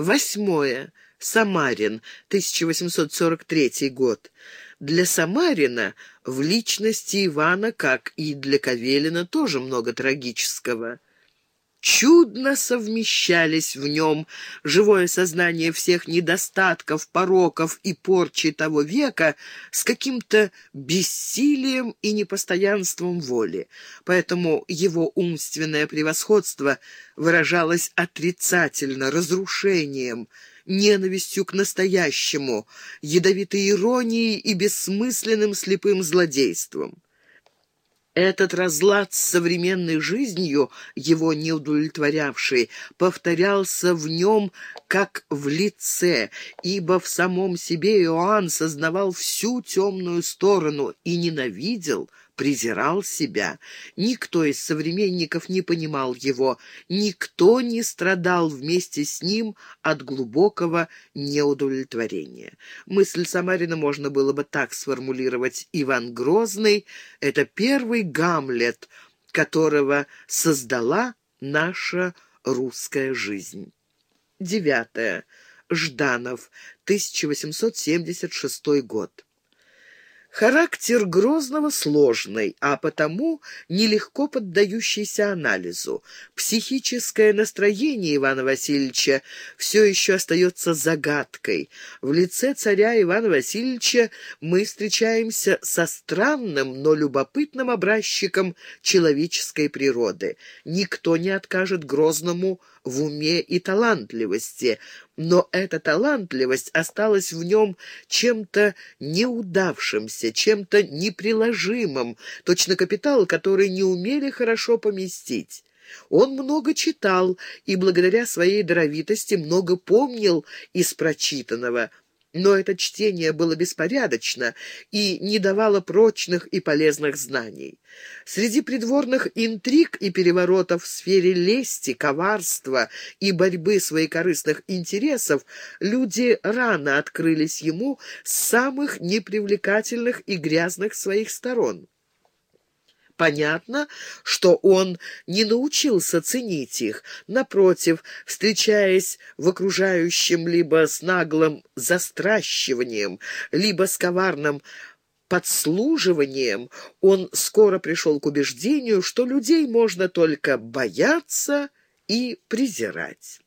Восьмое. Самарин, 1843 год. Для Самарина в личности Ивана, как и для Кавелина, тоже много трагического. Чудно совмещались в нем живое сознание всех недостатков, пороков и порчи того века с каким-то бессилием и непостоянством воли. Поэтому его умственное превосходство выражалось отрицательно, разрушением, ненавистью к настоящему, ядовитой иронией и бессмысленным слепым злодейством. Этот разлад с современной жизнью, его не удовлетворявший, повторялся в нем как в лице, ибо в самом себе Иоанн сознавал всю темную сторону и ненавидел, презирал себя. Никто из современников не понимал его, никто не страдал вместе с ним от глубокого неудовлетворения. Мысль Самарина можно было бы так сформулировать. Иван Грозный — это первый Гамлет, которого создала наша русская жизнь. Девятое. Жданов, 1876 год. Характер Грозного сложный, а потому нелегко поддающийся анализу. Психическое настроение Ивана Васильевича все еще остается загадкой. В лице царя Ивана Васильевича мы встречаемся со странным, но любопытным образчиком человеческой природы. Никто не откажет Грозному в уме и талантливости, но эта талантливость осталась в нем чем-то неудавшимся, чем-то неприложимым, точно капитал, который не умели хорошо поместить. Он много читал и, благодаря своей даровитости, много помнил из прочитанного – но это чтение было беспорядочно и не давало прочных и полезных знаний. Среди придворных интриг и переворотов в сфере лести, коварства и борьбы своекорыстных интересов люди рано открылись ему с самых непривлекательных и грязных своих сторон. Понятно, что он не научился ценить их. Напротив, встречаясь в окружающем либо с наглым застращиванием, либо с коварным подслуживанием, он скоро пришел к убеждению, что людей можно только бояться и презирать.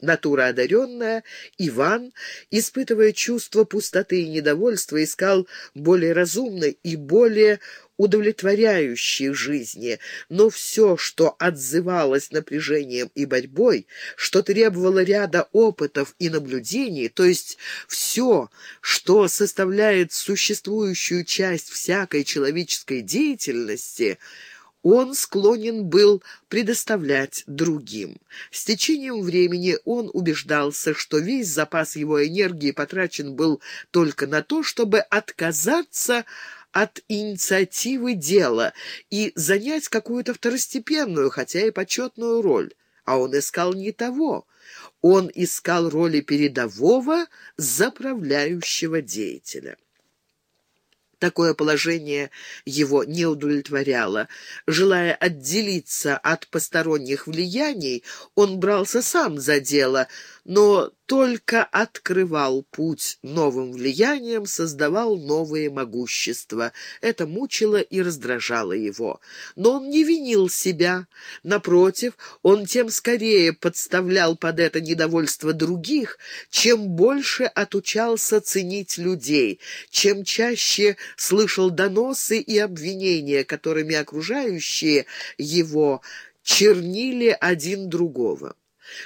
Натура одаренная, Иван, испытывая чувство пустоты и недовольства, искал более разумной и более удовлетворяющей жизни, но все, что отзывалось напряжением и борьбой, что требовало ряда опытов и наблюдений, то есть все, что составляет существующую часть всякой человеческой деятельности – он склонен был предоставлять другим. С течением времени он убеждался, что весь запас его энергии потрачен был только на то, чтобы отказаться от инициативы дела и занять какую-то второстепенную, хотя и почетную роль. А он искал не того. Он искал роли передового заправляющего деятеля. Такое положение его не удовлетворяло. Желая отделиться от посторонних влияний, он брался сам за дело, но только открывал путь новым влияниям, создавал новые могущества. Это мучило и раздражало его. Но он не винил себя. Напротив, он тем скорее подставлял под это недовольство других, чем больше отучался ценить людей, чем чаще слышал доносы и обвинения, которыми окружающие его чернили один другого.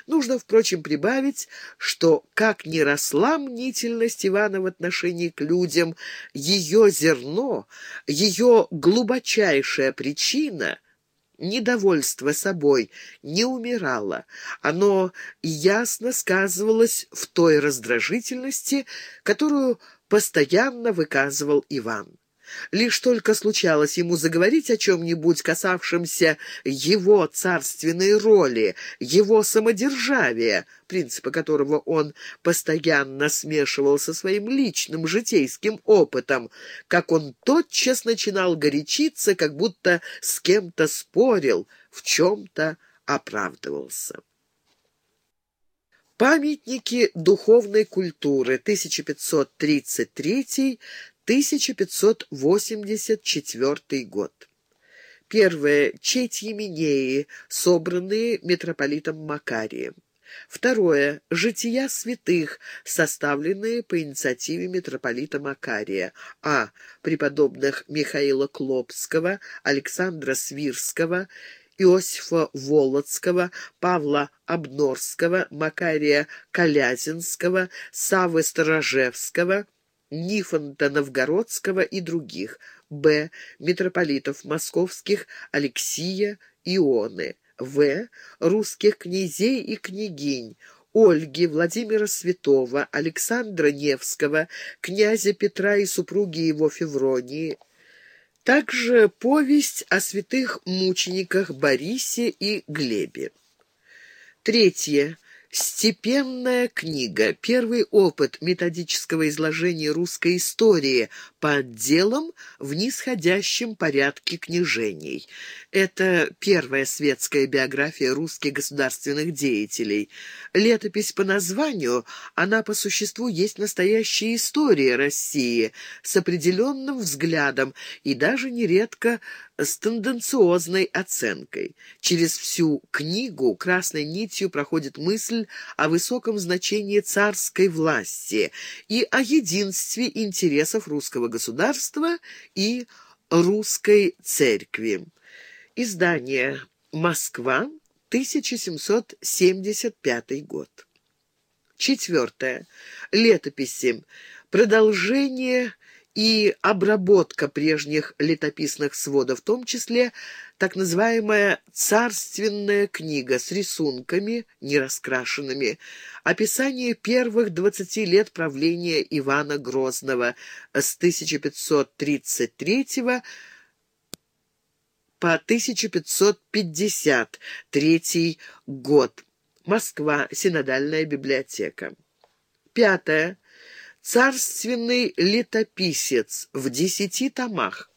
Нужно, впрочем, прибавить, что, как ни росла мнительность Ивана в отношении к людям, ее зерно, ее глубочайшая причина — недовольство собой не умирало. Оно ясно сказывалось в той раздражительности, которую постоянно выказывал Иван. Лишь только случалось ему заговорить о чем-нибудь, касавшемся его царственной роли, его самодержавия, принципы которого он постоянно смешивал со своим личным житейским опытом, как он тотчас начинал горячиться, как будто с кем-то спорил, в чем-то оправдывался. Памятники духовной культуры 1533-1584 год. Первое. Четь Еменеи, собранные митрополитом Макарием. Второе. Жития святых, составленные по инициативе митрополита Макария. А. Преподобных Михаила Клопского, Александра Свирского, Иосифа Володского, Павла Обнорского, Макария Колязинского, Савы Сторожевского, Нифонта Новгородского и других. Б. Митрополитов московских Алексия Ионы. В. Русских князей и княгинь. Ольги, Владимира Святого, Александра Невского, князя Петра и супруги его Февронии, также повесть о святых мучениках Борисе и Глебе. Третье. Степенная книга. Первый опыт методического изложения русской истории по отделам в нисходящем порядке княжений. Это первая светская биография русских государственных деятелей. Летопись по названию, она по существу есть настоящая история России с определенным взглядом и даже нередко с тенденциозной оценкой. Через всю книгу красной нитью проходит мысль о высоком значении царской власти и о единстве интересов русского государства и русской церкви. Издание «Москва», 1775 год. Четвертое. Летописи. Продолжение и обработка прежних летописных сводов, в том числе так называемая «царственная книга» с рисунками, нераскрашенными, описание первых двадцати лет правления Ивана Грозного с 1533 по 1553 год. Москва. Синодальная библиотека. Пятое. Царственный летописец в десяти томах.